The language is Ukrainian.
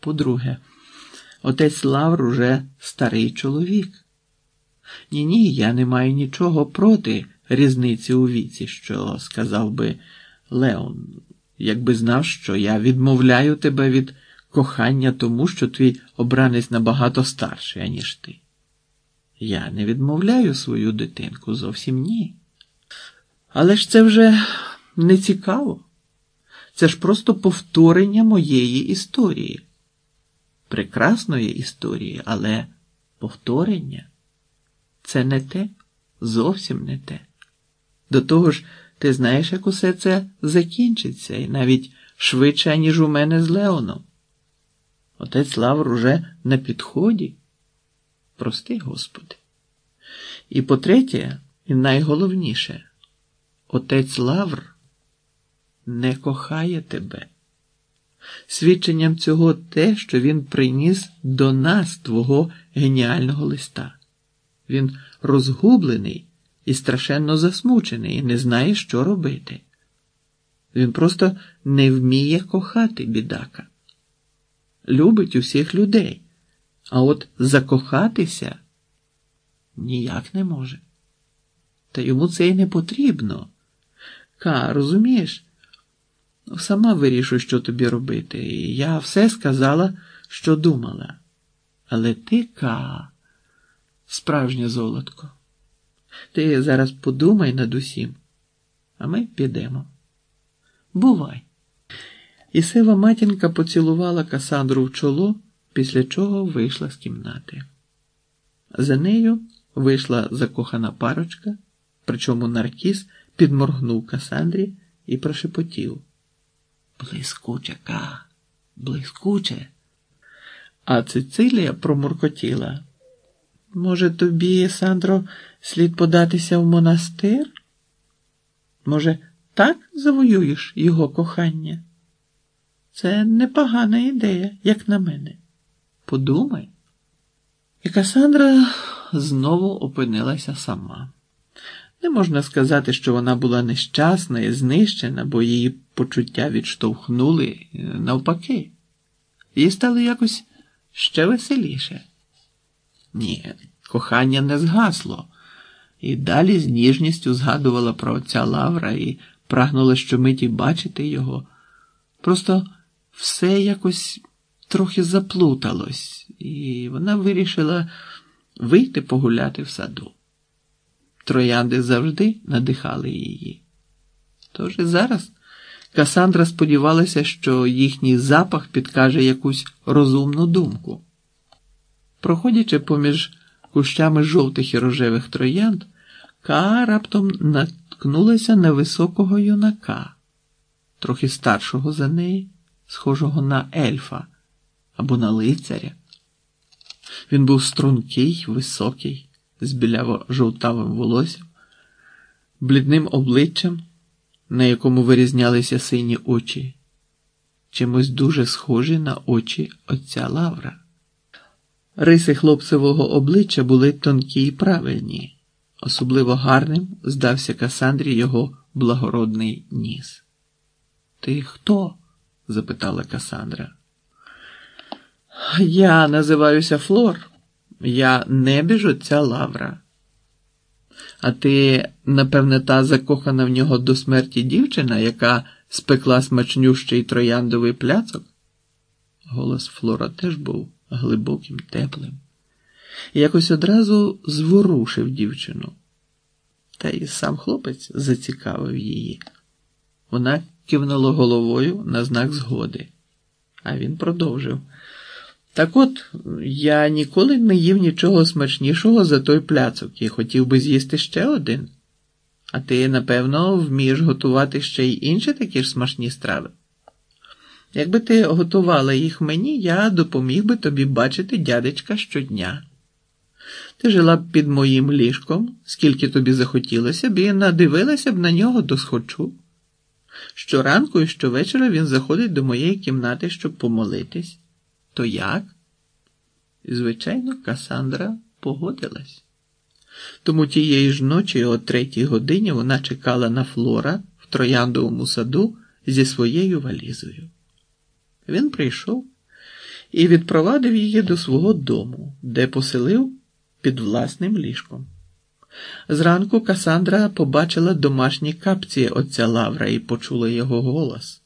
По-друге, отець Лавр уже старий чоловік. Ні, ні, я не маю нічого проти різниці у віці, що сказав би Леон, якби знав, що я відмовляю тебе від кохання тому, що твій обранець набагато старший, аніж ти. Я не відмовляю свою дитинку, зовсім ні. Але ж це вже не цікаво. Це ж просто повторення моєї історії. Прекрасної історії, але повторення це не те, зовсім не те. До того ж, ти знаєш, як усе це закінчиться, і навіть швидше, ніж у мене з Леоном. Отець Лавр уже на підході. Прости, Господи. І по-третє, і найголовніше, отець Лавр не кохає тебе. Свідченням цього те, що він приніс до нас твого геніального листа. Він розгублений і страшенно засмучений, і не знає, що робити. Він просто не вміє кохати бідака. Любить усіх людей, а от закохатися ніяк не може. Та йому це й не потрібно. Ка, розумієш? Сама вирішуй, що тобі робити. І я все сказала, що думала. Але ти, Ка, справжнє золотко. Ти зараз подумай над усім, а ми підемо. Бувай. І сива матінка поцілувала Касандру в чоло, після чого вийшла з кімнати. За нею вийшла закохана парочка, причому Наркіс підморгнув Касандрі і прошепотів. Блискуче, ка, блискуче. А Цицилія промуркотіла. Може, тобі, Сандро, слід податися в монастир? Може, так завоюєш його кохання? Це непогана ідея, як на мене. Подумай. І Касандра знову опинилася сама. Не можна сказати, що вона була нещасна і знищена, бо її почуття відштовхнули навпаки, їй стало якось ще веселіше. Ні, кохання не згасло, і далі з ніжністю згадувала про отця Лавра і прагнула щомиті бачити його. Просто все якось трохи заплуталось, і вона вирішила вийти погуляти в саду. Троянди завжди надихали її. Тож і зараз Касандра сподівалася, що їхній запах підкаже якусь розумну думку. Проходячи поміж кущами жовтих і рожевих троянд, Каа раптом наткнулася на високого юнака, трохи старшого за неї, схожого на ельфа або на лицаря. Він був стрункий, високий, з біляво жовтавим волоссям, блідним обличчям, на якому вирізнялися сині очі, чимось дуже схожі на очі отця Лавра. Риси хлопцевого обличчя були тонкі й правильні, особливо гарним здався Касандрі його благородний ніс. Ти хто? запитала Касандра. Я називаюся Флор, я небіж отця Лавра. А ти, напевне, та закохана в нього до смерті дівчина, яка спекла смачнющий трояндовий пляцок? Голос Флора теж був глибоким, теплим, якось одразу зворушив дівчину. Та й сам хлопець зацікавив її. Вона кивнула головою на знак згоди, а він продовжив. Так от, я ніколи не їв нічого смачнішого за той пляцок і хотів би з'їсти ще один. А ти, напевно, вмієш готувати ще й інші такі ж смачні страви. Якби ти готувала їх мені, я допоміг би тобі бачити дядечка щодня. Ти жила б під моїм ліжком, скільки тобі захотілося б, і надивилася б на нього досхочу. Щоранку і щовечора він заходить до моєї кімнати, щоб помолитись. То як? Звичайно, Касандра погодилась. Тому тієї ж ночі, о третій годині, вона чекала на Флора в трояндовому саду зі своєю валізою. Він прийшов і відпровадив її до свого дому, де поселив під власним ліжком. Зранку Касандра побачила домашні капці отця Лавра і почула його голос.